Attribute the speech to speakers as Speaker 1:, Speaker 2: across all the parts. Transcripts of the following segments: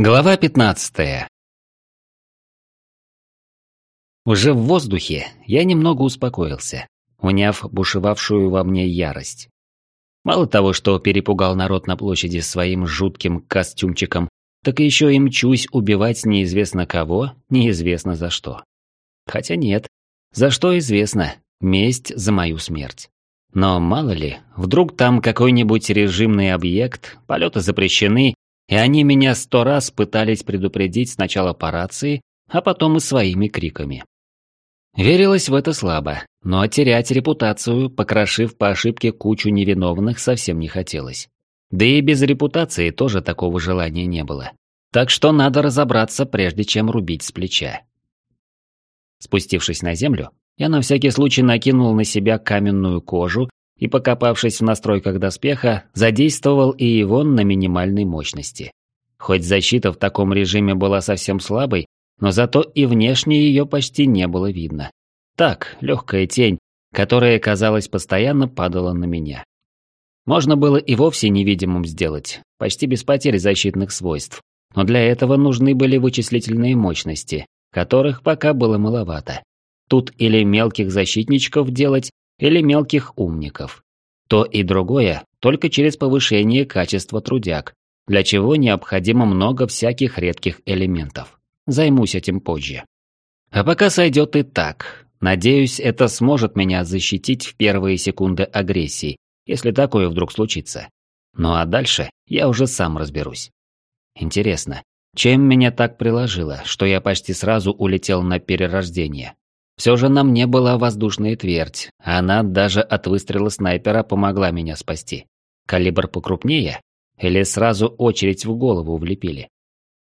Speaker 1: Глава 15 Уже в воздухе я немного успокоился, уняв бушевавшую во мне ярость. Мало того, что перепугал народ на площади своим жутким костюмчиком, так еще и мчусь убивать неизвестно кого, неизвестно за что. Хотя нет, за что известно, месть за мою смерть. Но мало ли, вдруг там какой-нибудь режимный объект, полеты запрещены, и они меня сто раз пытались предупредить сначала по рации, а потом и своими криками. Верилось в это слабо, но терять репутацию, покрошив по ошибке кучу невиновных, совсем не хотелось. Да и без репутации тоже такого желания не было. Так что надо разобраться, прежде чем рубить с плеча. Спустившись на землю, я на всякий случай накинул на себя каменную кожу и, покопавшись в настройках доспеха, задействовал и его на минимальной мощности. Хоть защита в таком режиме была совсем слабой, но зато и внешне ее почти не было видно. Так, легкая тень, которая, казалось, постоянно падала на меня. Можно было и вовсе невидимым сделать, почти без потери защитных свойств, но для этого нужны были вычислительные мощности, которых пока было маловато. Тут или мелких защитничков делать, или мелких умников. То и другое только через повышение качества трудяг, для чего необходимо много всяких редких элементов. Займусь этим позже. А пока сойдет и так. Надеюсь, это сможет меня защитить в первые секунды агрессии, если такое вдруг случится. Ну а дальше я уже сам разберусь. Интересно, чем меня так приложило, что я почти сразу улетел на перерождение? Все же на мне была воздушная твердь, она даже от выстрела снайпера помогла меня спасти. Калибр покрупнее? Или сразу очередь в голову влепили?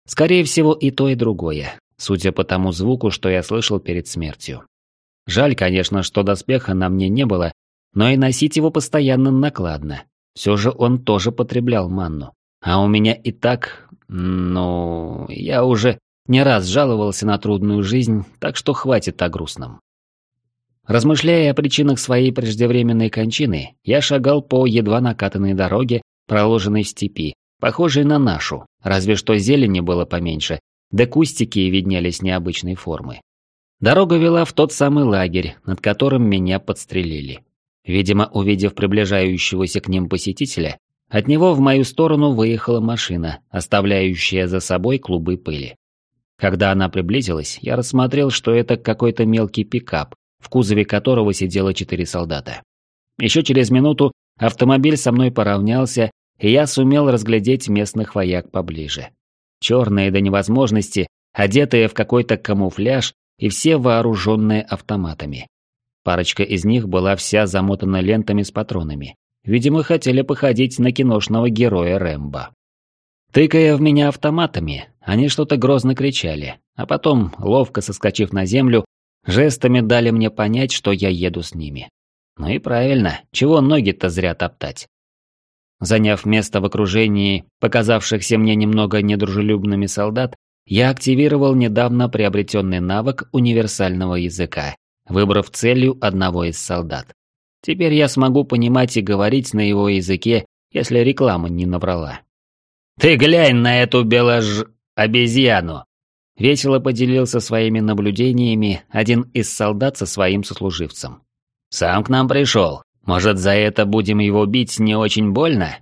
Speaker 1: Скорее всего и то, и другое, судя по тому звуку, что я слышал перед смертью. Жаль, конечно, что доспеха на мне не было, но и носить его постоянно накладно. Все же он тоже потреблял манну. А у меня и так, ну, я уже не раз жаловался на трудную жизнь, так что хватит о грустном. Размышляя о причинах своей преждевременной кончины, я шагал по едва накатанной дороге, проложенной в степи, похожей на нашу, разве что зелени было поменьше, да кустики виднелись необычной формы. Дорога вела в тот самый лагерь, над которым меня подстрелили. Видимо, увидев приближающегося к ним посетителя, от него в мою сторону выехала машина, оставляющая за собой клубы пыли. Когда она приблизилась, я рассмотрел, что это какой-то мелкий пикап, в кузове которого сидело четыре солдата. Еще через минуту автомобиль со мной поравнялся, и я сумел разглядеть местных вояк поближе. Черные до невозможности, одетые в какой-то камуфляж и все вооруженные автоматами. Парочка из них была вся замотана лентами с патронами. Видимо, хотели походить на киношного героя Рэмбо. Тыкая в меня автоматами, они что-то грозно кричали, а потом, ловко соскочив на землю, жестами дали мне понять, что я еду с ними. Ну и правильно, чего ноги-то зря топтать. Заняв место в окружении показавшихся мне немного недружелюбными солдат, я активировал недавно приобретенный навык универсального языка, выбрав целью одного из солдат. Теперь я смогу понимать и говорить на его языке, если реклама не набрала. «Ты глянь на эту белож... обезьяну!» Весело поделился своими наблюдениями один из солдат со своим сослуживцем. «Сам к нам пришел. Может, за это будем его бить не очень больно?»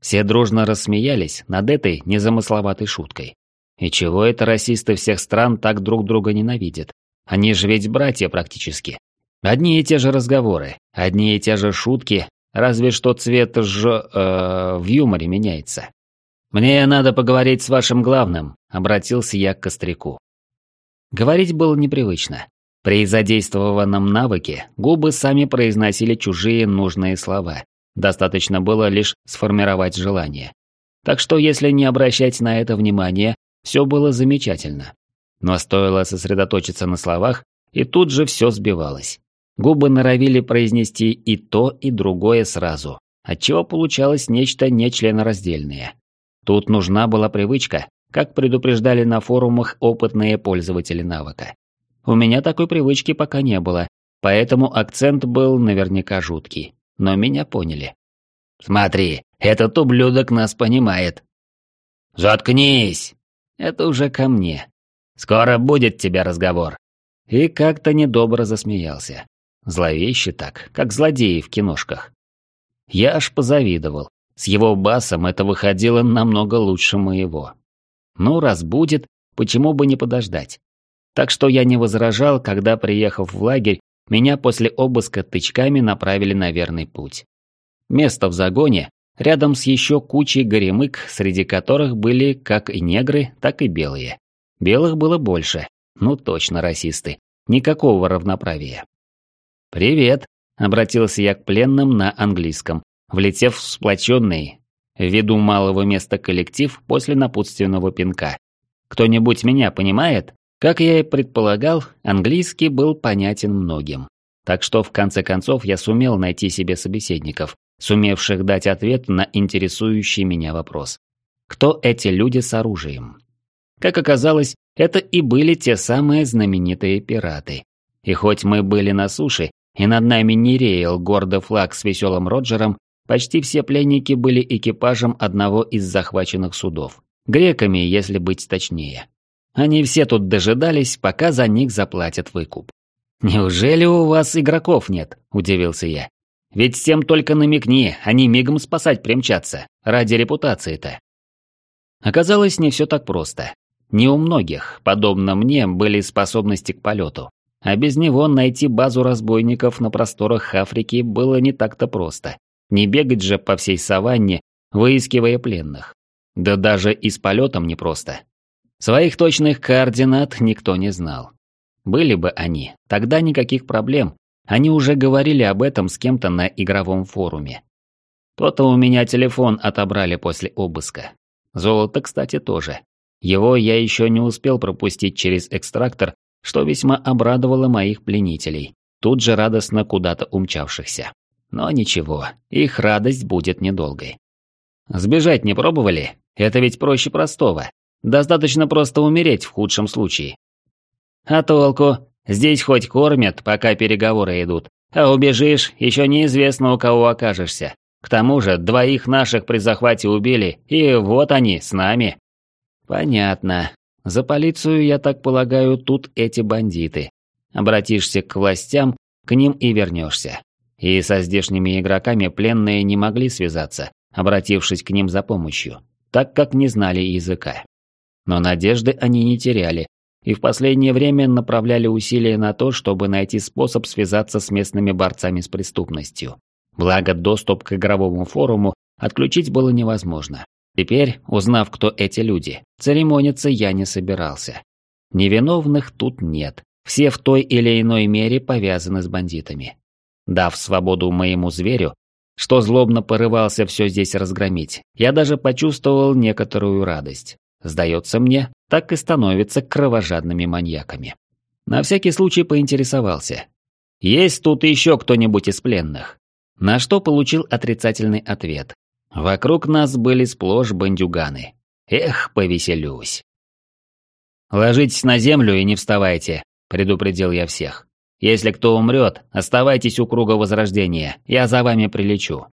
Speaker 1: Все дружно рассмеялись над этой незамысловатой шуткой. И чего это расисты всех стран так друг друга ненавидят? Они же ведь братья практически. Одни и те же разговоры, одни и те же шутки, разве что цвет ж... Э, в юморе меняется. «Мне надо поговорить с вашим главным», — обратился я к Костряку. Говорить было непривычно. При задействованном навыке губы сами произносили чужие нужные слова. Достаточно было лишь сформировать желание. Так что если не обращать на это внимания, все было замечательно. Но стоило сосредоточиться на словах, и тут же все сбивалось. Губы норовили произнести и то, и другое сразу, отчего получалось нечто нечленораздельное. Тут нужна была привычка, как предупреждали на форумах опытные пользователи навыка. У меня такой привычки пока не было, поэтому акцент был наверняка жуткий. Но меня поняли. «Смотри, этот ублюдок нас понимает». «Заткнись!» Это уже ко мне. Скоро будет тебе разговор. И как-то недобро засмеялся. Зловеще так, как злодеи в киношках. Я аж позавидовал. С его басом это выходило намного лучше моего. Ну, раз будет, почему бы не подождать? Так что я не возражал, когда, приехав в лагерь, меня после обыска тычками направили на верный путь. Место в загоне, рядом с еще кучей горемык, среди которых были как и негры, так и белые. Белых было больше, ну точно расисты, никакого равноправия. «Привет», — обратился я к пленным на английском, влетев в сплоченный, ввиду малого места коллектив после напутственного пинка. «Кто-нибудь меня понимает?» Как я и предполагал, английский был понятен многим. Так что в конце концов я сумел найти себе собеседников, сумевших дать ответ на интересующий меня вопрос. Кто эти люди с оружием? Как оказалось, это и были те самые знаменитые пираты. И хоть мы были на суше, и над нами не реял гордо флаг с веселым Роджером, почти все пленники были экипажем одного из захваченных судов. Греками, если быть точнее. Они все тут дожидались, пока за них заплатят выкуп. «Неужели у вас игроков нет?» – удивился я. «Ведь всем только намекни, они мигом спасать примчатся. Ради репутации-то». Оказалось, не все так просто. Не у многих, подобно мне, были способности к полету. А без него найти базу разбойников на просторах Африки было не так-то просто. Не бегать же по всей саванне, выискивая пленных. Да даже и с полетом непросто. Своих точных координат никто не знал. Были бы они, тогда никаких проблем. Они уже говорили об этом с кем-то на игровом форуме. То-то у меня телефон отобрали после обыска. Золото, кстати, тоже. Его я еще не успел пропустить через экстрактор, что весьма обрадовало моих пленителей, тут же радостно куда-то умчавшихся. Но ничего, их радость будет недолгой. Сбежать не пробовали? Это ведь проще простого. Достаточно просто умереть в худшем случае. А толку? Здесь хоть кормят, пока переговоры идут. А убежишь, еще неизвестно у кого окажешься. К тому же, двоих наших при захвате убили, и вот они, с нами. Понятно. За полицию, я так полагаю, тут эти бандиты. Обратишься к властям, к ним и вернешься. И со здешними игроками пленные не могли связаться, обратившись к ним за помощью, так как не знали языка. Но надежды они не теряли, и в последнее время направляли усилия на то, чтобы найти способ связаться с местными борцами с преступностью. Благо, доступ к игровому форуму отключить было невозможно. Теперь, узнав, кто эти люди, церемониться я не собирался. Невиновных тут нет. Все в той или иной мере повязаны с бандитами. Дав свободу моему зверю, что злобно порывался все здесь разгромить, я даже почувствовал некоторую радость. Сдается мне, так и становятся кровожадными маньяками. На всякий случай поинтересовался. «Есть тут еще кто-нибудь из пленных?» На что получил отрицательный ответ. Вокруг нас были сплошь бандюганы. Эх, повеселюсь. «Ложитесь на землю и не вставайте», — предупредил я всех. «Если кто умрет, оставайтесь у круга возрождения, я за вами прилечу».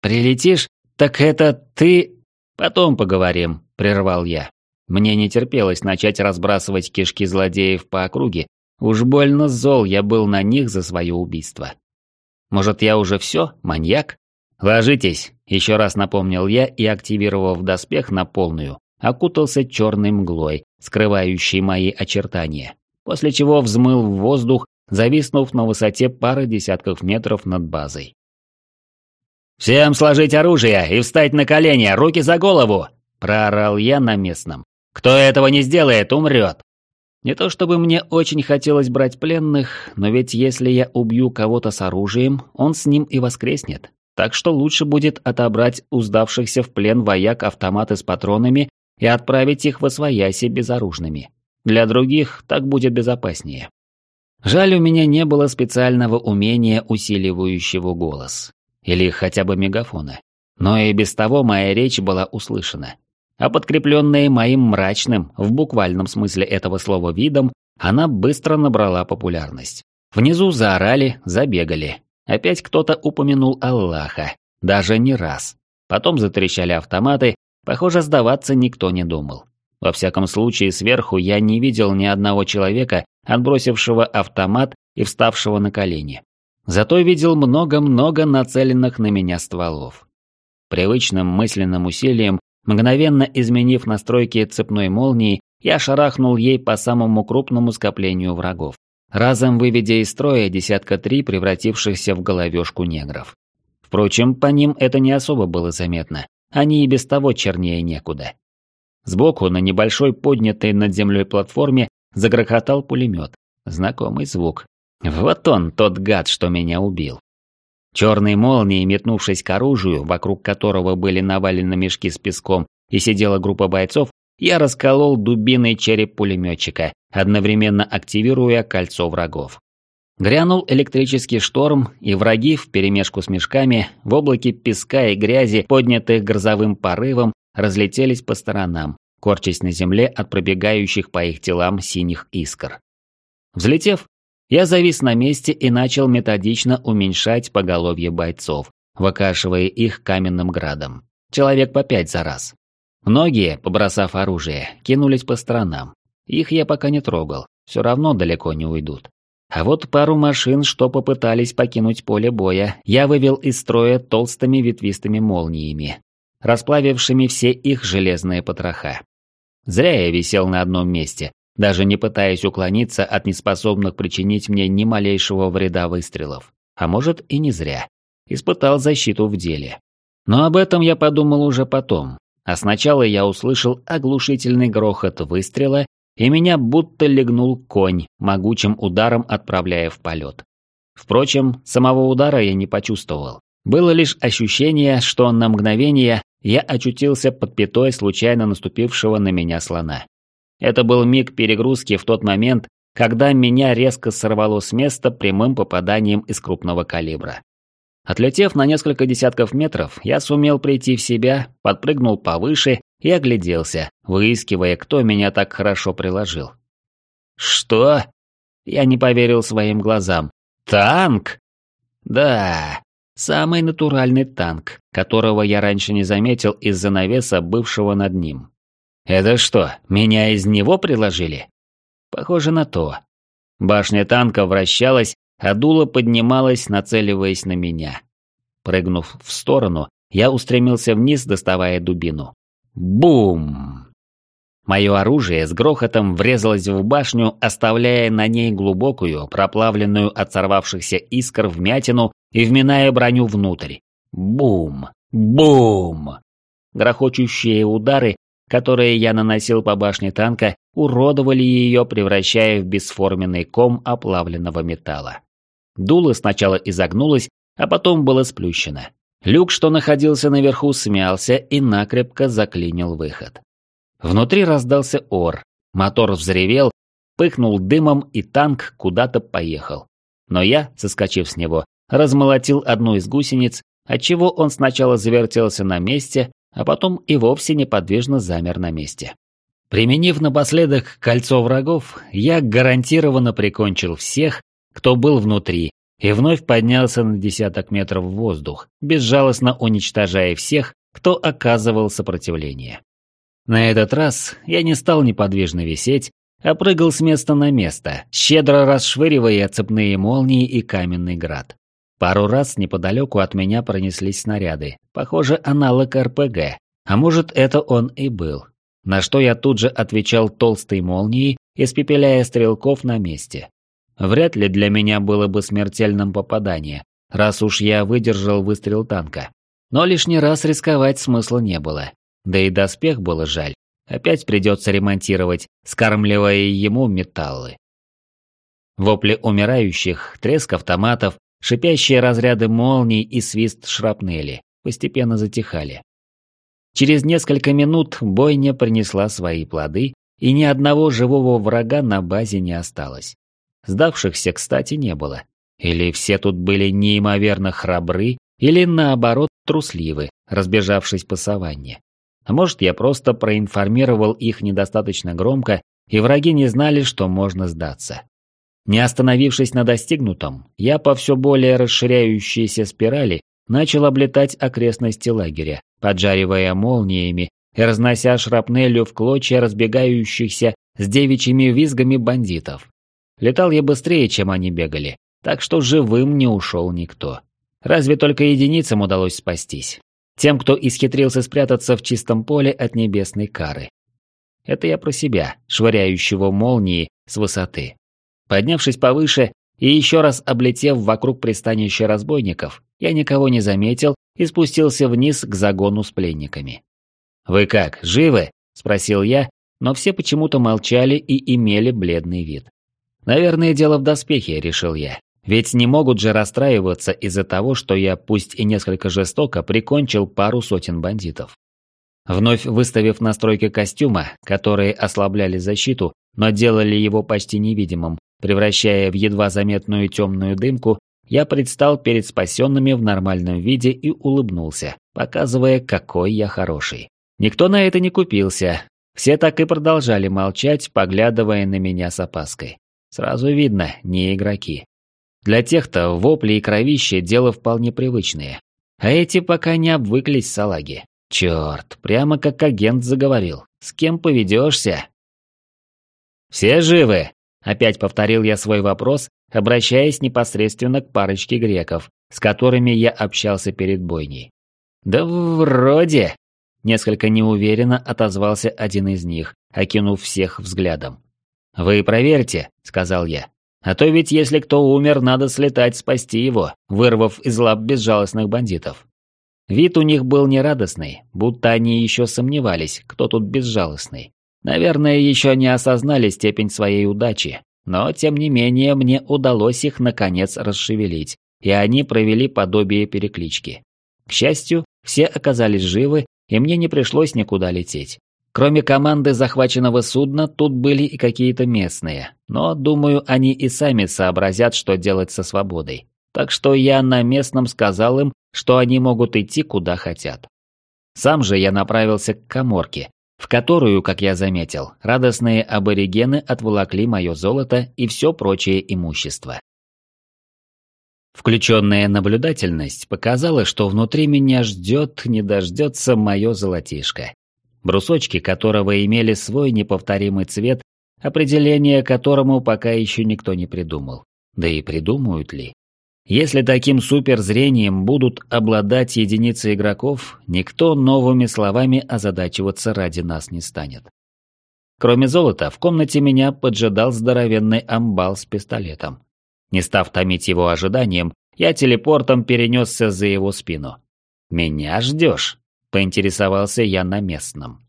Speaker 1: «Прилетишь? Так это ты...» «Потом поговорим», — прервал я. Мне не терпелось начать разбрасывать кишки злодеев по округе, уж больно зол я был на них за свое убийство. Может, я уже все, маньяк? Ложитесь, еще раз напомнил я и, активировав доспех на полную, окутался черной мглой, скрывающей мои очертания, после чего взмыл в воздух, зависнув на высоте пары десятков метров над базой. «Всем сложить оружие и встать на колени, руки за голову!» – проорал я на местном. Кто этого не сделает, умрет. Не то чтобы мне очень хотелось брать пленных, но ведь если я убью кого-то с оружием, он с ним и воскреснет. Так что лучше будет отобрать у сдавшихся в плен вояк автоматы с патронами и отправить их в освояси безоружными. Для других так будет безопаснее. Жаль, у меня не было специального умения, усиливающего голос. Или хотя бы мегафона. Но и без того моя речь была услышана а подкрепленная моим мрачным, в буквальном смысле этого слова видом, она быстро набрала популярность. Внизу заорали, забегали. Опять кто-то упомянул Аллаха, даже не раз. Потом затрещали автоматы, похоже, сдаваться никто не думал. Во всяком случае, сверху я не видел ни одного человека, отбросившего автомат и вставшего на колени. Зато видел много-много нацеленных на меня стволов. Привычным мысленным усилием, мгновенно изменив настройки цепной молнии, я шарахнул ей по самому крупному скоплению врагов, разом выведя из строя десятка три превратившихся в головешку негров. Впрочем, по ним это не особо было заметно, они и без того чернее некуда. Сбоку, на небольшой поднятой над землей платформе, загрохотал пулемет. Знакомый звук. Вот он, тот гад, что меня убил. Черной молнией, метнувшись к оружию, вокруг которого были навалены мешки с песком, и сидела группа бойцов, я расколол дубиной череп пулеметчика, одновременно активируя кольцо врагов. Грянул электрический шторм, и враги вперемешку с мешками в облаке песка и грязи, поднятых грозовым порывом, разлетелись по сторонам, корчась на земле от пробегающих по их телам синих искр. Взлетев, я завис на месте и начал методично уменьшать поголовье бойцов, выкашивая их каменным градом. Человек по пять за раз. Многие, побросав оружие, кинулись по сторонам. Их я пока не трогал, все равно далеко не уйдут. А вот пару машин, что попытались покинуть поле боя, я вывел из строя толстыми ветвистыми молниями, расплавившими все их железные потроха. Зря я висел на одном месте, даже не пытаясь уклониться от неспособных причинить мне ни малейшего вреда выстрелов. А может и не зря. Испытал защиту в деле. Но об этом я подумал уже потом. А сначала я услышал оглушительный грохот выстрела, и меня будто легнул конь, могучим ударом отправляя в полет. Впрочем, самого удара я не почувствовал. Было лишь ощущение, что на мгновение я очутился под пятой случайно наступившего на меня слона. Это был миг перегрузки в тот момент, когда меня резко сорвало с места прямым попаданием из крупного калибра. Отлетев на несколько десятков метров, я сумел прийти в себя, подпрыгнул повыше и огляделся, выискивая, кто меня так хорошо приложил. «Что?» Я не поверил своим глазам. «Танк?» «Да, Самый натуральный танк, которого я раньше не заметил из-за навеса, бывшего над ним. Это что, меня из него приложили? Похоже на то. Башня танка вращалась, а дуло поднималось, нацеливаясь на меня. Прыгнув в сторону, я устремился вниз, доставая дубину. Бум! Мое оружие с грохотом врезалось в башню, оставляя на ней глубокую, проплавленную от сорвавшихся искр вмятину и вминая броню внутрь. Бум! Бум! Грохочущие удары, которые я наносил по башне танка, уродовали ее, превращая в бесформенный ком оплавленного металла. Дуло сначала изогнулось, а потом было сплющено. Люк, что находился наверху, смялся и накрепко заклинил выход. Внутри раздался ор, мотор взревел, пыхнул дымом и танк куда-то поехал. Но я, соскочив с него, размолотил одну из гусениц, отчего он сначала завертелся на месте, а потом и вовсе неподвижно замер на месте. Применив напоследок кольцо врагов, я гарантированно прикончил всех, кто был внутри, и вновь поднялся на десяток метров в воздух, безжалостно уничтожая всех, кто оказывал сопротивление. На этот раз я не стал неподвижно висеть, а прыгал с места на место, щедро расшвыривая цепные молнии и каменный град. Пару раз неподалеку от меня пронеслись снаряды, похоже, аналог РПГ, а может это он и был. На что я тут же отвечал толстой молнией, испепеляя стрелков на месте. Вряд ли для меня было бы смертельным попадание, раз уж я выдержал выстрел танка. Но лишний раз рисковать смысла не было. Да и доспех было жаль. Опять придется ремонтировать, скармливая ему металлы. Вопли умирающих, треск автоматов, шипящие разряды молний и свист шрапнели постепенно затихали. Через несколько минут бойня принесла свои плоды, и ни одного живого врага на базе не осталось. Сдавшихся, кстати, не было. Или все тут были неимоверно храбры, или наоборот трусливы, разбежавшись по саванне. А может, я просто проинформировал их недостаточно громко, и враги не знали, что можно сдаться. Не остановившись на достигнутом, я по все более расширяющейся спирали начал облетать окрестности лагеря, поджаривая молниями и разнося шрапнелью в клочья разбегающихся с девичьими визгами бандитов. Летал я быстрее, чем они бегали, так что живым не ушел никто. Разве только единицам удалось спастись. Тем, кто исхитрился спрятаться в чистом поле от небесной кары. Это я про себя, швыряющего молнии с высоты. Поднявшись повыше и еще раз облетев вокруг пристанища разбойников, я никого не заметил и спустился вниз к загону с пленниками. «Вы как, живы?» – спросил я, но все почему-то молчали и имели бледный вид. «Наверное, дело в доспехе», – решил я. Ведь не могут же расстраиваться из-за того, что я, пусть и несколько жестоко, прикончил пару сотен бандитов. Вновь выставив настройки костюма, которые ослабляли защиту, но делали его почти невидимым, превращая в едва заметную темную дымку, я предстал перед спасенными в нормальном виде и улыбнулся, показывая, какой я хороший. Никто на это не купился. Все так и продолжали молчать, поглядывая на меня с опаской. Сразу видно, не игроки. Для тех-то вопли и кровище дело вполне привычное. А эти пока не обвыклись салаги. Черт, прямо как агент заговорил. С кем поведешься? «Все живы?» – опять повторил я свой вопрос, обращаясь непосредственно к парочке греков, с которыми я общался перед бойней. «Да вроде», – несколько неуверенно отозвался один из них, окинув всех взглядом. «Вы проверьте», – сказал я. А то ведь если кто умер, надо слетать спасти его, вырвав из лап безжалостных бандитов. Вид у них был нерадостный, будто они еще сомневались, кто тут безжалостный. Наверное, еще не осознали степень своей удачи, но тем не менее мне удалось их наконец расшевелить, и они провели подобие переклички. К счастью, все оказались живы, и мне не пришлось никуда лететь. Кроме команды захваченного судна, тут были и какие-то местные, но, думаю, они и сами сообразят, что делать со свободой. Так что я на местном сказал им, что они могут идти куда хотят. Сам же я направился к коморке, в которую, как я заметил, радостные аборигены отволокли мое золото и все прочее имущество. Включенная наблюдательность показала, что внутри меня ждет, не дождется мое золотишко брусочки которого имели свой неповторимый цвет, определение которому пока еще никто не придумал. Да и придумают ли? Если таким суперзрением будут обладать единицы игроков, никто новыми словами озадачиваться ради нас не станет. Кроме золота, в комнате меня поджидал здоровенный амбал с пистолетом. Не став томить его ожиданием, я телепортом перенесся за его спину. «Меня ждешь?» поинтересовался я на местном.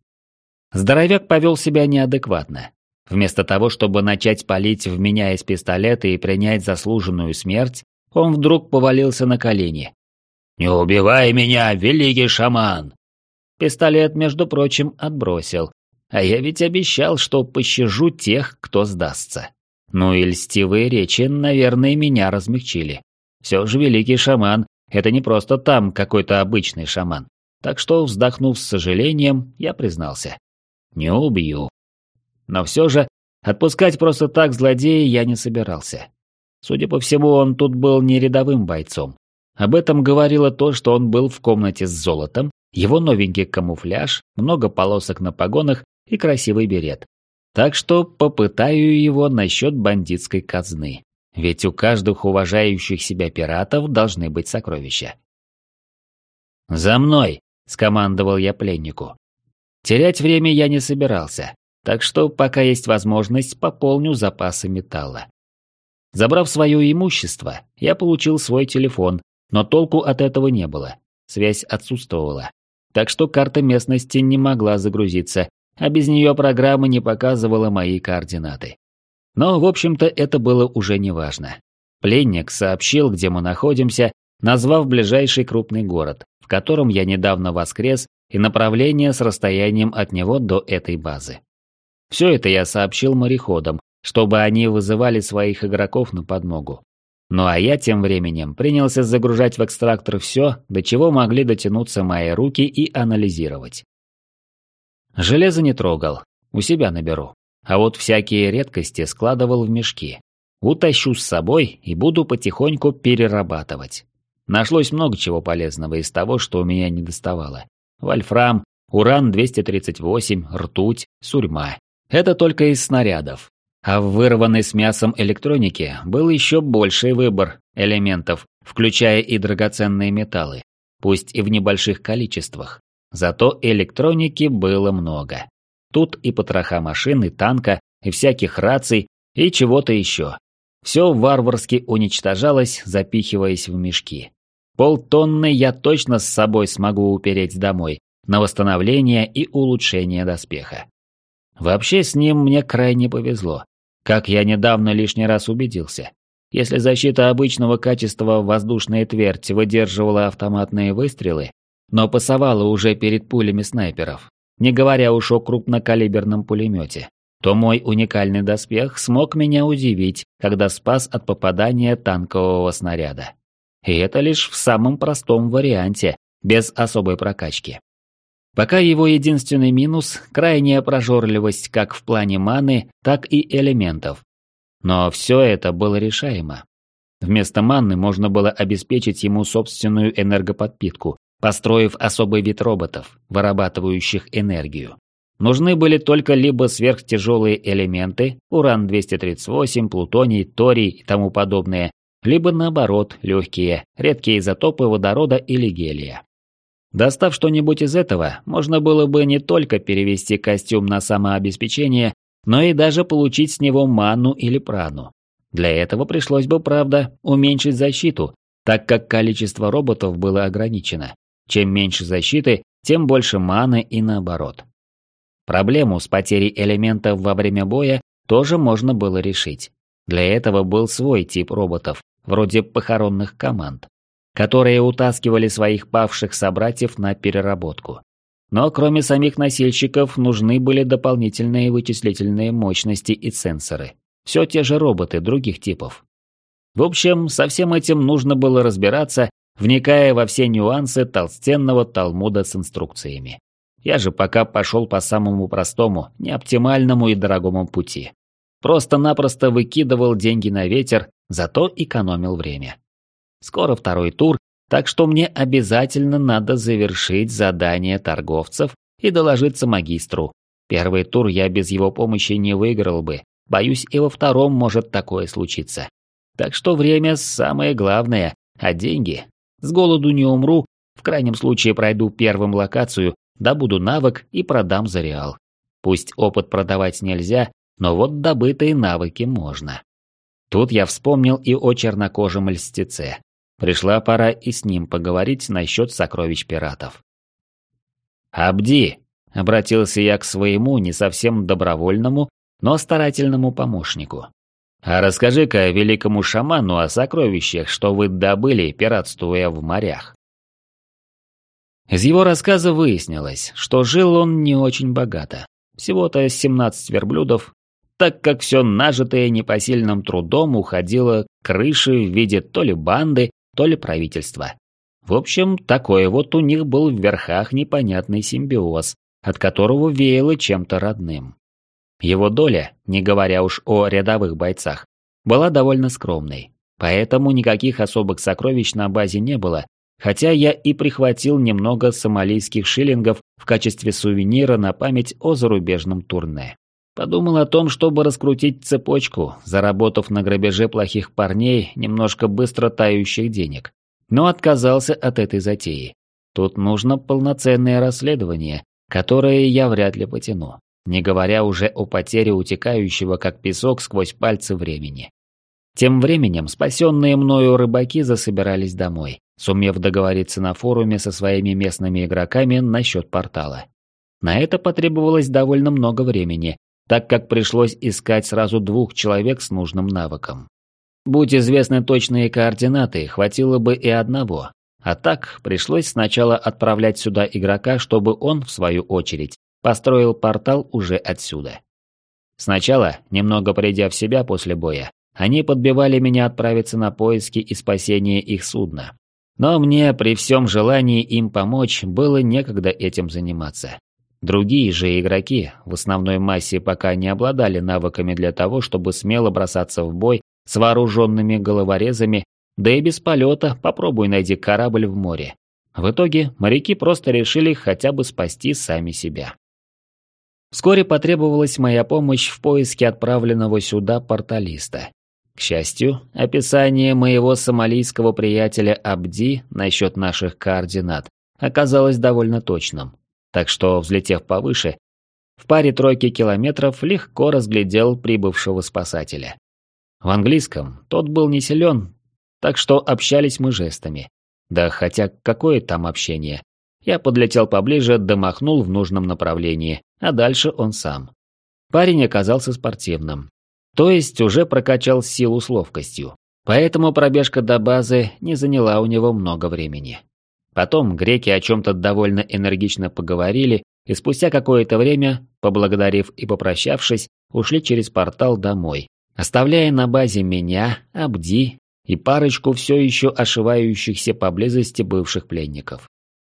Speaker 1: Здоровяк повел себя неадекватно. Вместо того, чтобы начать палить в меня из пистолета и принять заслуженную смерть, он вдруг повалился на колени. «Не убивай меня, великий шаман!» Пистолет, между прочим, отбросил. А я ведь обещал, что пощажу тех, кто сдастся. Ну и льстивые речи, наверное, меня размягчили. Все же великий шаман – это не просто там какой-то обычный шаман. Так что, вздохнув с сожалением, я признался. Не убью. Но все же, отпускать просто так злодея я не собирался. Судя по всему, он тут был не рядовым бойцом. Об этом говорило то, что он был в комнате с золотом, его новенький камуфляж, много полосок на погонах и красивый берет. Так что попытаю его насчет бандитской казны. Ведь у каждых уважающих себя пиратов должны быть сокровища. «За мной!» – скомандовал я пленнику. Терять время я не собирался, так что пока есть возможность, пополню запасы металла. Забрав свое имущество, я получил свой телефон, но толку от этого не было. Связь отсутствовала. Так что карта местности не могла загрузиться, а без нее программа не показывала мои координаты. Но, в общем-то, это было уже неважно. Пленник сообщил, где мы находимся, назвав ближайший крупный город, в котором я недавно воскрес, и направление с расстоянием от него до этой базы. Все это я сообщил мореходам, чтобы они вызывали своих игроков на подмогу. Ну а я тем временем принялся загружать в экстрактор все, до чего могли дотянуться мои руки и анализировать. Железо не трогал, у себя наберу. А вот всякие редкости складывал в мешки. Утащу с собой и буду потихоньку перерабатывать. Нашлось много чего полезного из того, что у меня не доставало. Вольфрам, Уран-238, ртуть, сурьма. Это только из снарядов. А в вырванной с мясом электронике был еще больший выбор элементов, включая и драгоценные металлы, пусть и в небольших количествах. Зато электроники было много. Тут и потроха машины, танка, и всяких раций, и чего-то еще. Все варварски уничтожалось, запихиваясь в мешки. Полтонны я точно с собой смогу упереть домой, на восстановление и улучшение доспеха. Вообще с ним мне крайне повезло. Как я недавно лишний раз убедился. Если защита обычного качества воздушная твердь выдерживала автоматные выстрелы, но пасовала уже перед пулями снайперов, не говоря уж о крупнокалиберном пулемете, то мой уникальный доспех смог меня удивить, когда спас от попадания танкового снаряда. И это лишь в самом простом варианте, без особой прокачки. Пока его единственный минус – крайняя прожорливость как в плане маны, так и элементов. Но все это было решаемо. Вместо манны можно было обеспечить ему собственную энергоподпитку, построив особый вид роботов, вырабатывающих энергию. Нужны были только либо сверхтяжелые элементы, уран-238, плутоний, торий и тому подобное, либо наоборот, легкие, редкие изотопы водорода или гелия. Достав что-нибудь из этого, можно было бы не только перевести костюм на самообеспечение, но и даже получить с него ману или прану. Для этого пришлось бы, правда, уменьшить защиту, так как количество роботов было ограничено. Чем меньше защиты, тем больше маны и наоборот. Проблему с потерей элементов во время боя тоже можно было решить. Для этого был свой тип роботов, вроде похоронных команд которые утаскивали своих павших собратьев на переработку. Но кроме самих носильщиков нужны были дополнительные вычислительные мощности и сенсоры. Все те же роботы других типов. В общем, со всем этим нужно было разбираться, вникая во все нюансы толстенного талмуда с инструкциями. Я же пока пошел по самому простому, неоптимальному и дорогому пути. Просто-напросто выкидывал деньги на ветер, зато экономил время. Скоро второй тур, так что мне обязательно надо завершить задание торговцев и доложиться магистру. Первый тур я без его помощи не выиграл бы. Боюсь, и во втором может такое случиться. Так что время самое главное, а деньги? С голоду не умру, в крайнем случае пройду первым локацию, добуду навык и продам за реал. Пусть опыт продавать нельзя, но вот добытые навыки можно. Тут я вспомнил и о чернокожем льстеце. Пришла пора и с ним поговорить насчет сокровищ пиратов. «Абди!» – обратился я к своему не совсем добровольному, но старательному помощнику. «А расскажи-ка великому шаману о сокровищах, что вы добыли, пиратствуя в морях». Из его рассказа выяснилось, что жил он не очень богато. Всего-то 17 верблюдов, так как все нажитое непосильным трудом уходило к крыше в виде то ли банды, то ли правительство. В общем, такой вот у них был в верхах непонятный симбиоз, от которого веяло чем-то родным. Его доля, не говоря уж о рядовых бойцах, была довольно скромной, поэтому никаких особых сокровищ на базе не было, хотя я и прихватил немного сомалийских шиллингов в качестве сувенира на память о зарубежном турне. Подумал о том, чтобы раскрутить цепочку, заработав на грабеже плохих парней немножко быстро тающих денег. Но отказался от этой затеи. Тут нужно полноценное расследование, которое я вряд ли потяну, не говоря уже о потере утекающего как песок сквозь пальцы времени. Тем временем спасенные мною рыбаки засобирались домой, сумев договориться на форуме со своими местными игроками насчет портала. На это потребовалось довольно много времени, так как пришлось искать сразу двух человек с нужным навыком. Будь известны точные координаты, хватило бы и одного. А так, пришлось сначала отправлять сюда игрока, чтобы он, в свою очередь, построил портал уже отсюда. Сначала, немного придя в себя после боя, они подбивали меня отправиться на поиски и спасение их судна. Но мне, при всем желании им помочь, было некогда этим заниматься. Другие же игроки в основной массе пока не обладали навыками для того, чтобы смело бросаться в бой с вооруженными головорезами, да и без полета попробуй найди корабль в море. В итоге моряки просто решили хотя бы спасти сами себя. Вскоре потребовалась моя помощь в поиске отправленного сюда порталиста. К счастью, описание моего сомалийского приятеля Абди насчет наших координат оказалось довольно точным, так что, взлетев повыше, в паре тройки километров легко разглядел прибывшего спасателя. В английском тот был не силен, так что общались мы жестами. Да хотя какое там общение. Я подлетел поближе, домахнул в нужном направлении, а дальше он сам. Парень оказался спортивным. То есть уже прокачал силу с ловкостью. Поэтому пробежка до базы не заняла у него много времени. Потом греки о чем-то довольно энергично поговорили, и спустя какое-то время, поблагодарив и попрощавшись, ушли через портал домой, оставляя на базе меня, Абди и парочку все еще ошивающихся поблизости бывших пленников.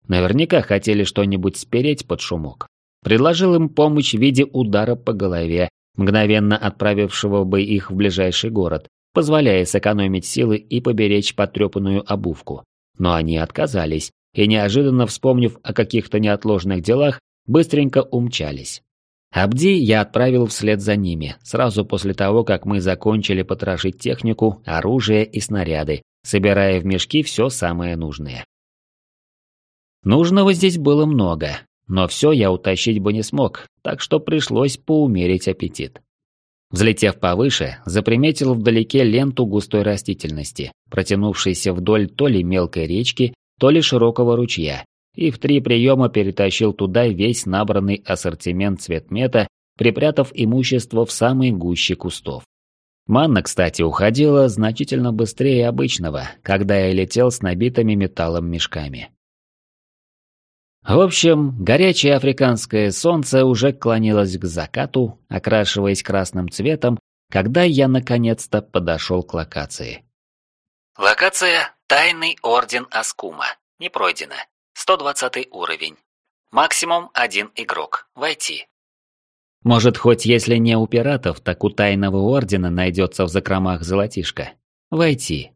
Speaker 1: Наверняка хотели что-нибудь спереть под шумок. Предложил им помощь в виде удара по голове, мгновенно отправившего бы их в ближайший город, позволяя сэкономить силы и поберечь потрепанную обувку. Но они отказались, и неожиданно вспомнив о каких-то неотложных делах, быстренько умчались. Абди я отправил вслед за ними, сразу после того, как мы закончили потрошить технику, оружие и снаряды, собирая в мешки все самое нужное. Нужного здесь было много, но все я утащить бы не смог, так что пришлось поумерить аппетит. Взлетев повыше, заприметил вдалеке ленту густой растительности, протянувшейся вдоль то ли мелкой речки, то ли широкого ручья, и в три приема перетащил туда весь набранный ассортимент цветмета, припрятав имущество в самой гуще кустов. Манна, кстати, уходила значительно быстрее обычного, когда я летел с набитыми металлом мешками. В общем, горячее африканское солнце уже клонилось к закату, окрашиваясь красным цветом, когда я наконец-то подошел к локации.
Speaker 2: Локация «Тайный орден Аскума». Не пройдена. 120 уровень. Максимум один игрок. Войти.
Speaker 1: Может, хоть если не у пиратов, так у тайного ордена найдется в закромах золотишко. Войти.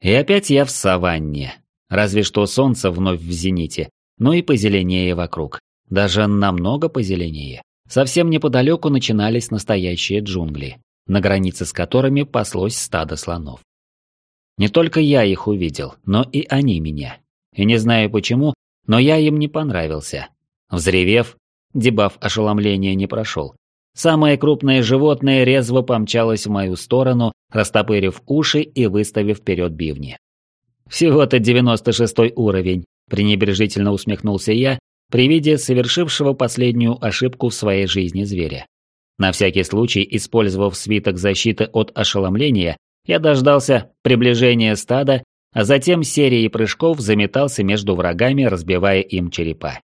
Speaker 1: И опять я в саванне. Разве что солнце вновь в зените, но и позеленее вокруг. Даже намного позеленее. Совсем неподалеку начинались настоящие джунгли, на границе с которыми паслось стадо слонов. Не только я их увидел, но и они меня. И не знаю почему, но я им не понравился. Взревев, дебаф ошеломления не прошел. Самое крупное животное резво помчалось в мою сторону, растопырив уши и выставив вперед бивни. «Всего-то 96 уровень», – пренебрежительно усмехнулся я при виде совершившего последнюю ошибку в своей жизни зверя. На всякий случай, использовав свиток защиты от ошеломления, я дождался приближения стада а затем серией прыжков заметался между врагами, разбивая им черепа.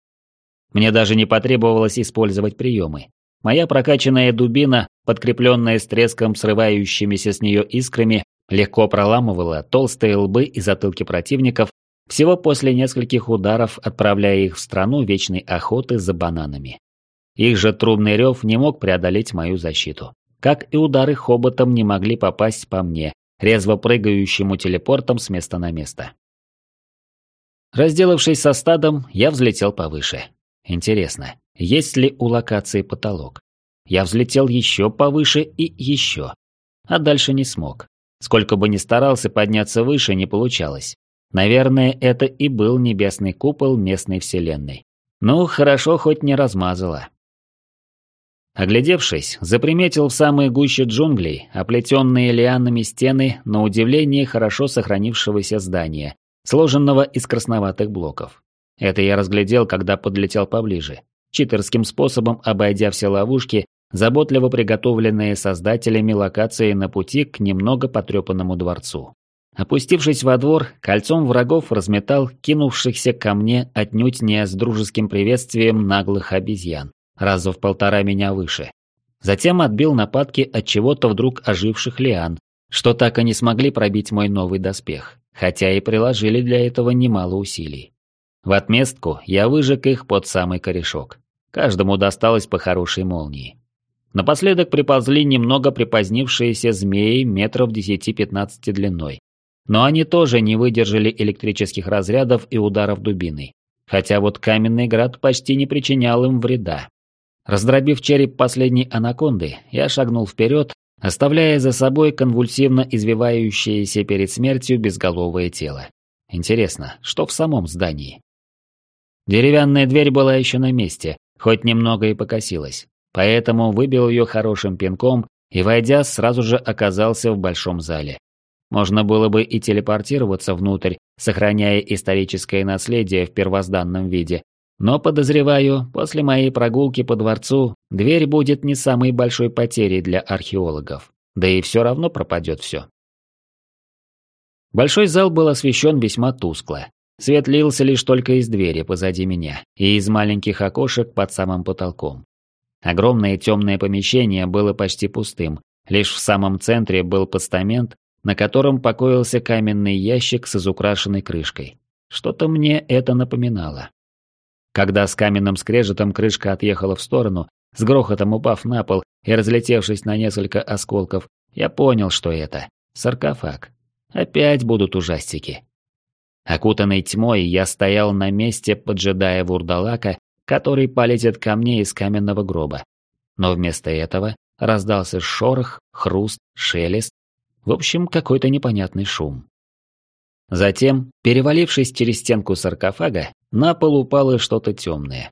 Speaker 1: Мне даже не потребовалось использовать приемы. Моя прокачанная дубина, подкрепленная с треском срывающимися с нее искрами, легко проламывала толстые лбы и затылки противников, всего после нескольких ударов отправляя их в страну вечной охоты за бананами. Их же трубный рев не мог преодолеть мою защиту. Как и удары хоботом не могли попасть по мне, резво прыгающему телепортом с места на место. Разделавшись со стадом, я взлетел повыше. Интересно, есть ли у локации потолок? Я взлетел еще повыше и еще. А дальше не смог. Сколько бы ни старался подняться выше, не получалось. Наверное, это и был небесный купол местной вселенной. Ну, хорошо, хоть не размазало. Оглядевшись, заприметил в самой гуще джунглей оплетенные лианами стены на удивление хорошо сохранившегося здания, сложенного из красноватых блоков. Это я разглядел, когда подлетел поближе, читерским способом обойдя все ловушки, заботливо приготовленные создателями локации на пути к немного потрепанному дворцу. Опустившись во двор, кольцом врагов разметал кинувшихся ко мне отнюдь не с дружеским приветствием наглых обезьян раза в полтора меня выше. Затем отбил нападки от чего-то вдруг оживших лиан, что так и не смогли пробить мой новый доспех, хотя и приложили для этого немало усилий. В отместку я выжег их под самый корешок. Каждому досталось по хорошей молнии. Напоследок приползли немного припозднившиеся змеи метров 10-15 длиной. но они тоже не выдержали электрических разрядов и ударов дубиной. Хотя вот каменный град почти не причинял им вреда. Раздробив череп последней анаконды, я шагнул вперед, оставляя за собой конвульсивно извивающееся перед смертью безголовое тело. Интересно, что в самом здании? Деревянная дверь была еще на месте, хоть немного и покосилась. Поэтому выбил ее хорошим пинком и, войдя, сразу же оказался в большом зале. Можно было бы и телепортироваться внутрь, сохраняя историческое наследие в первозданном виде. Но, подозреваю, после моей прогулки по дворцу, дверь будет не самой большой потерей для археологов. Да и все равно пропадет все. Большой зал был освещен весьма тускло. Свет лился лишь только из двери позади меня и из маленьких окошек под самым потолком. Огромное темное помещение было почти пустым, лишь в самом центре был постамент, на котором покоился каменный ящик с изукрашенной крышкой. Что-то мне это напоминало. Когда с каменным скрежетом крышка отъехала в сторону, с грохотом упав на пол и разлетевшись на несколько осколков, я понял, что это саркофаг. Опять будут ужастики. Окутанный тьмой, я стоял на месте, поджидая вурдалака, который полетит ко мне из каменного гроба. Но вместо этого раздался шорох, хруст, шелест, в общем, какой-то непонятный шум. Затем, перевалившись через стенку саркофага, на пол упало что-то темное.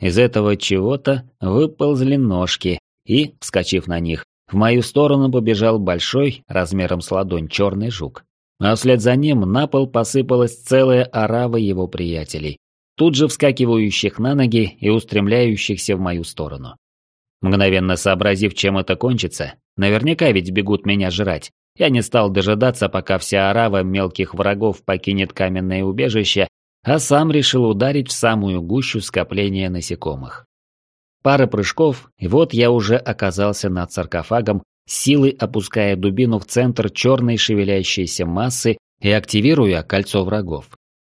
Speaker 1: Из этого чего-то выползли ножки, и, вскочив на них, в мою сторону побежал большой, размером с ладонь, черный жук а вслед за ним на пол посыпалась целая орава его приятелей, тут же вскакивающих на ноги и устремляющихся в мою сторону. Мгновенно сообразив, чем это кончится, наверняка ведь бегут меня жрать, я не стал дожидаться, пока вся орава мелких врагов покинет каменное убежище, а сам решил ударить в самую гущу скопления насекомых. Пара прыжков, и вот я уже оказался над саркофагом, силой опуская дубину в центр черной шевелящейся массы и активируя кольцо врагов.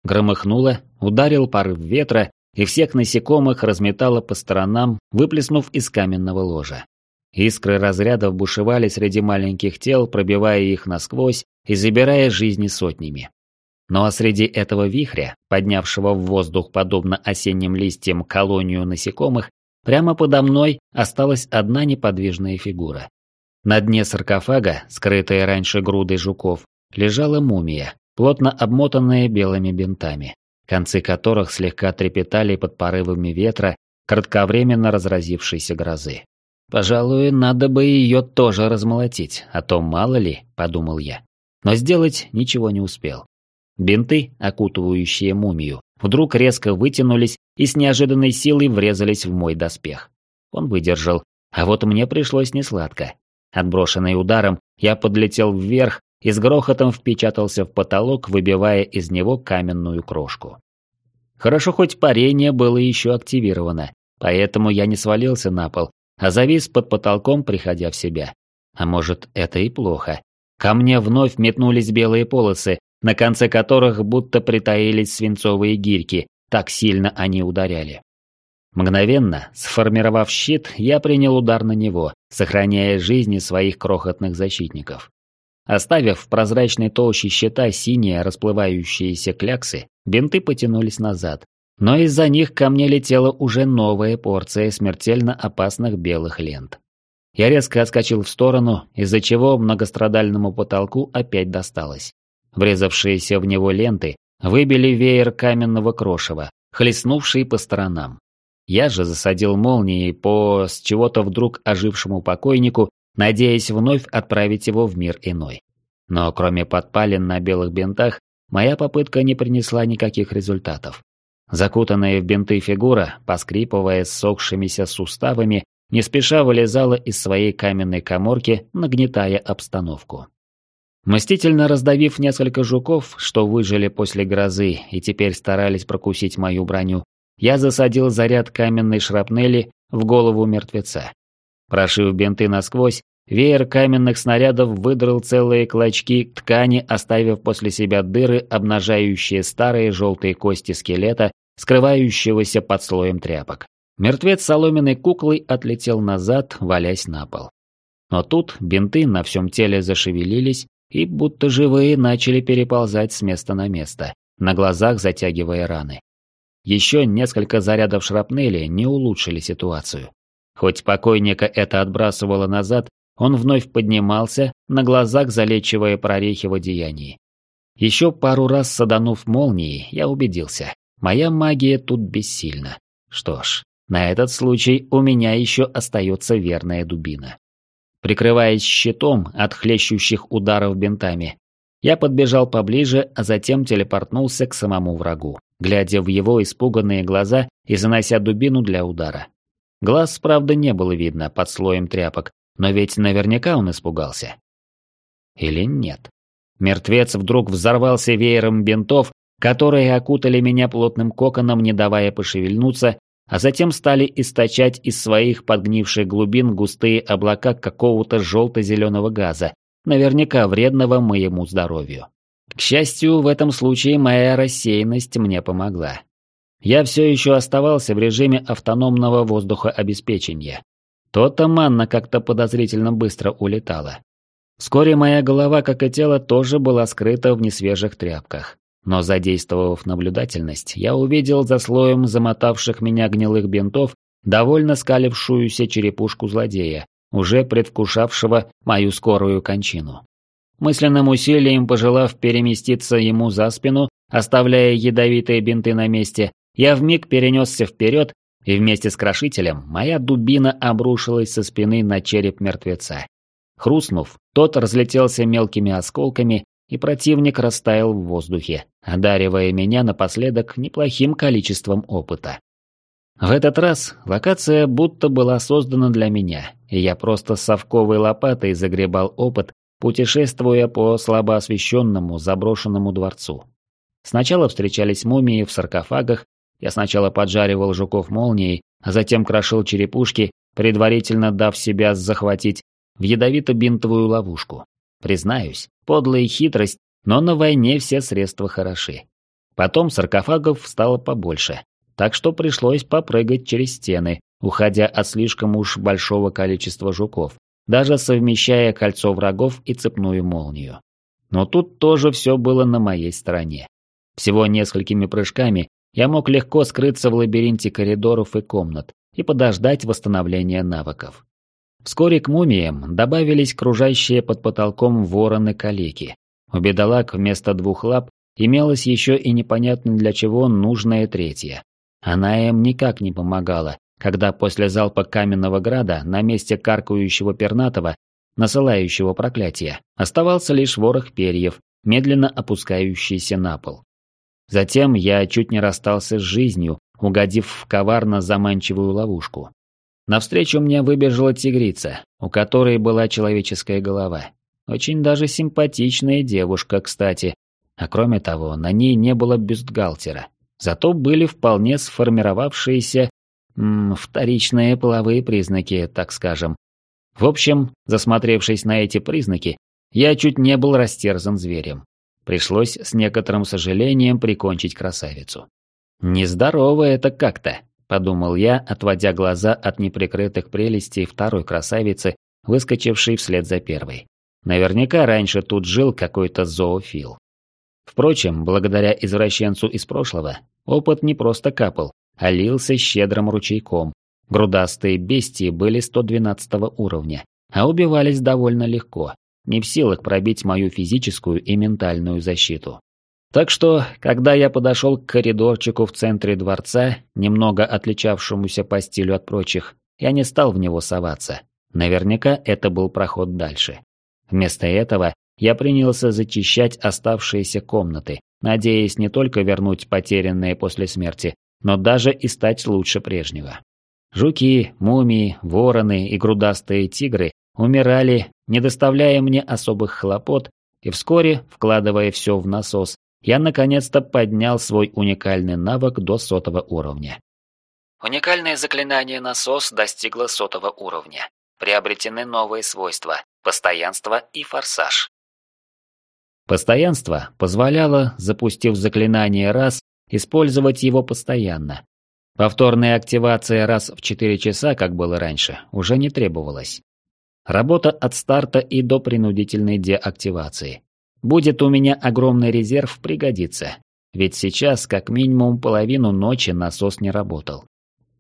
Speaker 1: Громыхнуло, ударил порыв ветра, и всех насекомых разметало по сторонам, выплеснув из каменного ложа. Искры разрядов бушевали среди маленьких тел, пробивая их насквозь и забирая жизни сотнями. Ну а среди этого вихря, поднявшего в воздух подобно осенним листьям колонию насекомых, прямо подо мной осталась одна неподвижная фигура. На дне саркофага, скрытая раньше грудой жуков, лежала мумия, плотно обмотанная белыми бинтами, концы которых слегка трепетали под порывами ветра кратковременно разразившейся грозы. «Пожалуй, надо бы ее тоже размолотить, а то мало ли», — подумал я. Но сделать ничего не успел. Бинты, окутывающие мумию, вдруг резко вытянулись и с неожиданной силой врезались в мой доспех. Он выдержал, а вот мне пришлось несладко. Отброшенный ударом, я подлетел вверх и с грохотом впечатался в потолок, выбивая из него каменную крошку. Хорошо хоть парение было еще активировано, поэтому я не свалился на пол, а завис под потолком, приходя в себя. А может, это и плохо. Ко мне вновь метнулись белые полосы, на конце которых будто притаились свинцовые гирьки, так сильно они ударяли. Мгновенно, сформировав щит, я принял удар на него, сохраняя жизни своих крохотных защитников. Оставив в прозрачной толще щита синие расплывающиеся кляксы, бинты потянулись назад. Но из-за них ко мне летела уже новая порция смертельно опасных белых лент. Я резко отскочил в сторону, из-за чего многострадальному потолку опять досталось. Врезавшиеся в него ленты выбили веер каменного крошева, хлестнувший по сторонам. Я же засадил молнией по с чего-то вдруг ожившему покойнику, надеясь вновь отправить его в мир иной. Но кроме подпалин на белых бинтах, моя попытка не принесла никаких результатов. Закутанная в бинты фигура, поскрипывая ссохшимися суставами, не спеша вылезала из своей каменной коморки, нагнетая обстановку. Мстительно раздавив несколько жуков, что выжили после грозы и теперь старались прокусить мою броню, я засадил заряд каменной шрапнели в голову мертвеца. Прошив бинты насквозь, веер каменных снарядов выдрал целые клочки ткани, оставив после себя дыры, обнажающие старые желтые кости скелета, скрывающегося под слоем тряпок. Мертвец соломенной куклой отлетел назад, валясь на пол. Но тут бинты на всем теле зашевелились, и будто живые начали переползать с места на место, на глазах затягивая раны. Еще несколько зарядов шрапнели не улучшили ситуацию. Хоть покойника это отбрасывало назад, он вновь поднимался, на глазах залечивая прорехи в одеянии. Еще пару раз саданув молнией, я убедился, моя магия тут бессильна. Что ж, на этот случай у меня еще остается верная дубина. Прикрываясь щитом от хлещущих ударов бинтами, я подбежал поближе, а затем телепортнулся к самому врагу, глядя в его испуганные глаза и занося дубину для удара. Глаз, правда, не было видно под слоем тряпок, но ведь наверняка он испугался. Или нет? Мертвец вдруг взорвался веером бинтов, которые окутали меня плотным коконом, не давая пошевельнуться, а затем стали источать из своих подгнивших глубин густые облака какого-то желто-зеленого газа, наверняка вредного моему здоровью. К счастью, в этом случае моя рассеянность мне помогла. Я все еще оставался в режиме автономного воздухообеспечения. То-то манна как-то подозрительно быстро улетала. Вскоре моя голова, как и тело, тоже была скрыта в несвежих тряпках. Но задействовав наблюдательность, я увидел за слоем замотавших меня гнилых бинтов довольно скалившуюся черепушку злодея, уже предвкушавшего мою скорую кончину. Мысленным усилием пожелав переместиться ему за спину, оставляя ядовитые бинты на месте, я вмиг перенесся вперед, и вместе с крошителем моя дубина обрушилась со спины на череп мертвеца. Хрустнув, тот разлетелся мелкими осколками, и противник растаял в воздухе, одаривая меня напоследок неплохим количеством опыта. В этот раз локация будто была создана для меня, и я просто совковой лопатой загребал опыт, путешествуя по слабо освещенному заброшенному дворцу. Сначала встречались мумии в саркофагах, я сначала поджаривал жуков молнией, а затем крошил черепушки, предварительно дав себя захватить в ядовито-бинтовую ловушку. Признаюсь, подлая хитрость, но на войне все средства хороши. Потом саркофагов стало побольше, так что пришлось попрыгать через стены, уходя от слишком уж большого количества жуков, даже совмещая кольцо врагов и цепную молнию. Но тут тоже все было на моей стороне. Всего несколькими прыжками я мог легко скрыться в лабиринте коридоров и комнат и подождать восстановления навыков. Вскоре к мумиям добавились кружащие под потолком вороны-калеки. У бедолаг вместо двух лап имелось еще и непонятно для чего нужное третье. Она им никак не помогала, когда после залпа каменного града на месте каркающего пернатого, насылающего проклятия, оставался лишь ворох перьев, медленно опускающийся на пол. Затем я чуть не расстался с жизнью, угодив в коварно заманчивую ловушку. Навстречу мне выбежала тигрица, у которой была человеческая голова. Очень даже симпатичная девушка, кстати. А кроме того, на ней не было бюстгальтера. Зато были вполне сформировавшиеся м, вторичные половые признаки, так скажем. В общем, засмотревшись на эти признаки, я чуть не был растерзан зверем. Пришлось с некоторым сожалением прикончить красавицу. Нездорово это как-то. – подумал я, отводя глаза от неприкрытых прелестей второй красавицы, выскочившей вслед за первой. Наверняка раньше тут жил какой-то зоофил. Впрочем, благодаря извращенцу из прошлого, опыт не просто капал, а лился щедрым ручейком. Грудастые бестии были 112 уровня, а убивались довольно легко, не в силах пробить мою физическую и ментальную защиту. Так что, когда я подошел к коридорчику в центре дворца, немного отличавшемуся по стилю от прочих, я не стал в него соваться. Наверняка это был проход дальше. Вместо этого я принялся зачищать оставшиеся комнаты, надеясь не только вернуть потерянные после смерти, но даже и стать лучше прежнего. Жуки, мумии, вороны и грудастые тигры умирали, не доставляя мне особых хлопот, и вскоре, вкладывая все в насос, я наконец-то поднял свой уникальный навык до сотого уровня.
Speaker 2: Уникальное заклинание «Насос» достигло сотого уровня. Приобретены новые свойства – постоянство и форсаж.
Speaker 1: Постоянство позволяло, запустив заклинание раз, использовать его постоянно. Повторная активация раз в 4 часа, как было раньше, уже не требовалась. Работа от старта и до принудительной деактивации. Будет у меня огромный резерв, пригодится. Ведь сейчас как минимум половину ночи насос не работал.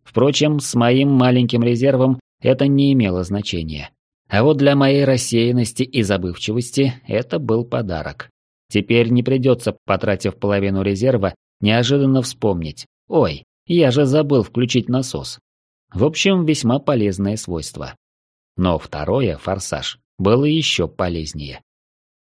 Speaker 1: Впрочем, с моим маленьким резервом это не имело значения. А вот для моей рассеянности и забывчивости это был подарок. Теперь не придется, потратив половину резерва, неожиданно вспомнить. Ой, я же забыл включить насос. В общем, весьма полезное свойство. Но второе, форсаж, было еще полезнее.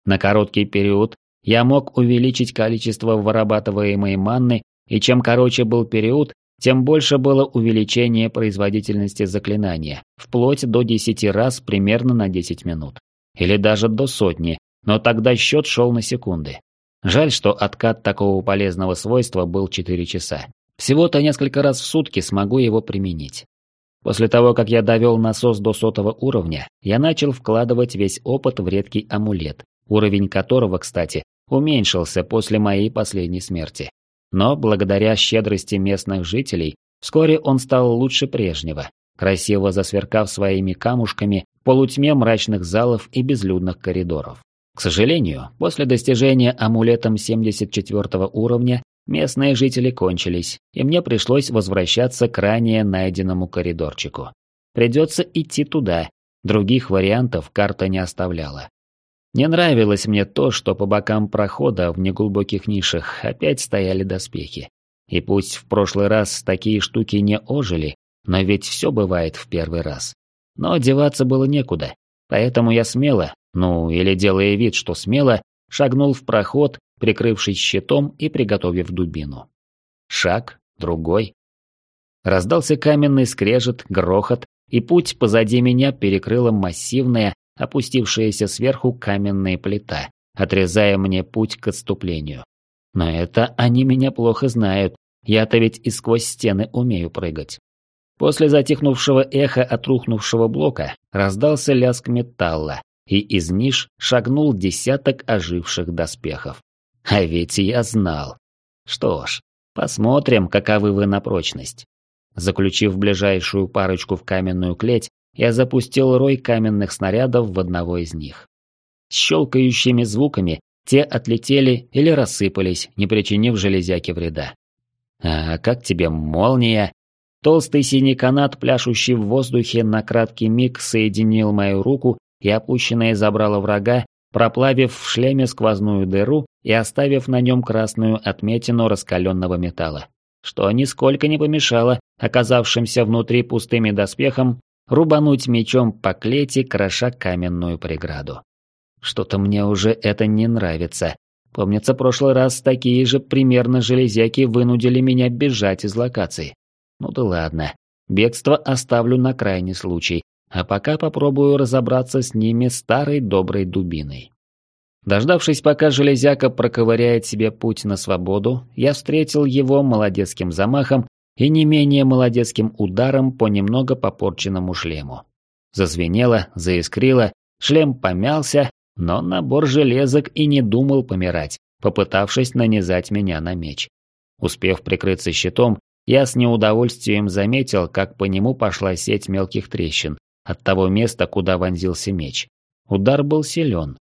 Speaker 1: На короткий период я мог увеличить количество вырабатываемой манны, и чем короче был период, тем больше было увеличение производительности заклинания, вплоть до 10 раз примерно на 10 минут. Или даже до сотни, но тогда счет шел на секунды. Жаль, что откат такого полезного свойства был 4 часа. Всего-то несколько раз в сутки смогу его применить. После того, как я довел насос до сотого уровня, я начал вкладывать весь опыт в редкий амулет, уровень которого, кстати, уменьшился после моей последней смерти. Но благодаря щедрости местных жителей, вскоре он стал лучше прежнего, красиво засверкав своими камушками в полутьме мрачных залов и безлюдных коридоров. К сожалению, после достижения амулетом 74 уровня местные жители кончились, и мне пришлось возвращаться к ранее найденному коридорчику. Придется идти туда, других вариантов карта не оставляла. Не нравилось мне то, что по бокам прохода в неглубоких нишах опять стояли доспехи. И пусть в прошлый раз такие штуки не ожили, но ведь все бывает в первый раз. Но деваться было некуда, поэтому я смело, ну, или делая вид, что смело, шагнул в проход, прикрывшись щитом и приготовив дубину. Шаг, другой. Раздался каменный скрежет, грохот, и путь позади меня перекрыла массивная, опустившаяся сверху каменная плита, отрезая мне путь к отступлению. Но это они меня плохо знают, я-то ведь и сквозь стены умею прыгать. После затихнувшего эха от рухнувшего блока раздался лязг металла, и из ниш шагнул десяток оживших доспехов. А ведь я знал. Что ж, посмотрим, каковы вы на прочность. Заключив ближайшую парочку в каменную клеть, я запустил рой каменных снарядов в одного из них. С щелкающими звуками те отлетели или рассыпались, не причинив железяке вреда. А как тебе молния? Толстый синий канат, пляшущий в воздухе, на краткий миг соединил мою руку и опущенное забрало врага, проплавив в шлеме сквозную дыру и оставив на нем красную отметину раскаленного металла, что нисколько не помешало оказавшимся внутри пустыми доспехам рубануть мечом по клете, кроша каменную преграду. Что-то мне уже это не нравится. Помнится, прошлый раз такие же примерно железяки вынудили меня бежать из локации. Ну да ладно, бегство оставлю на крайний случай, а пока попробую разобраться с ними старой доброй дубиной. Дождавшись, пока железяка проковыряет себе путь на свободу, я встретил его молодецким замахом и не менее молодецким ударом по немного попорченному шлему. Зазвенело, заискрило, шлем помялся, но набор железок и не думал помирать, попытавшись нанизать меня на меч. Успев прикрыться щитом, я с неудовольствием заметил, как по нему пошла сеть мелких трещин, от того места, куда вонзился меч. Удар был силен.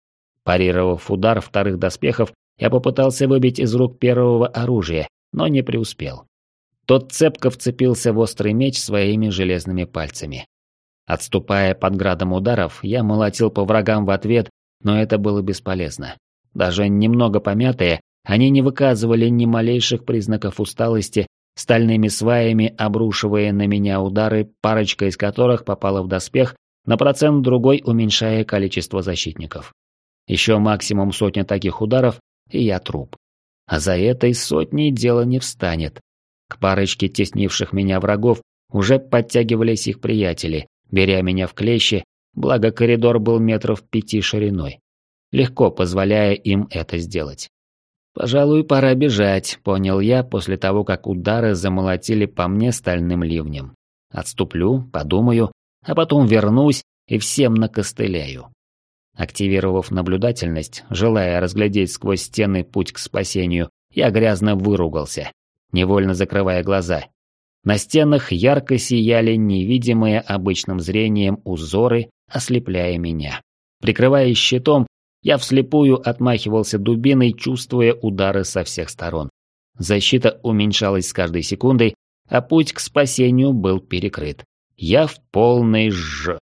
Speaker 1: Парировав удар вторых доспехов, я попытался выбить из рук первого оружие, но не преуспел. Тот цепко вцепился в острый меч своими железными пальцами. Отступая под градом ударов, я молотил по врагам в ответ, но это было бесполезно. Даже немного помятые, они не выказывали ни малейших признаков усталости стальными сваями обрушивая на меня удары, парочка из которых попала в доспех, на процент другой уменьшая количество защитников. Еще максимум сотня таких ударов, и я труп. А за этой сотней дело не встанет. К парочке теснивших меня врагов уже подтягивались их приятели, беря меня в клещи, благо коридор был метров пяти шириной, легко позволяя им это сделать. «Пожалуй, пора бежать», — понял я после того, как удары замолотили по мне стальным ливнем. Отступлю, подумаю, а потом вернусь и всем накостыляю. Активировав наблюдательность, желая разглядеть сквозь стены путь к спасению, я грязно выругался, невольно закрывая глаза. На стенах ярко сияли невидимые обычным зрением узоры, ослепляя меня. Прикрываясь щитом, я вслепую отмахивался дубиной, чувствуя удары со всех сторон. Защита уменьшалась с каждой секундой, а путь к спасению был перекрыт. Я в полной ж...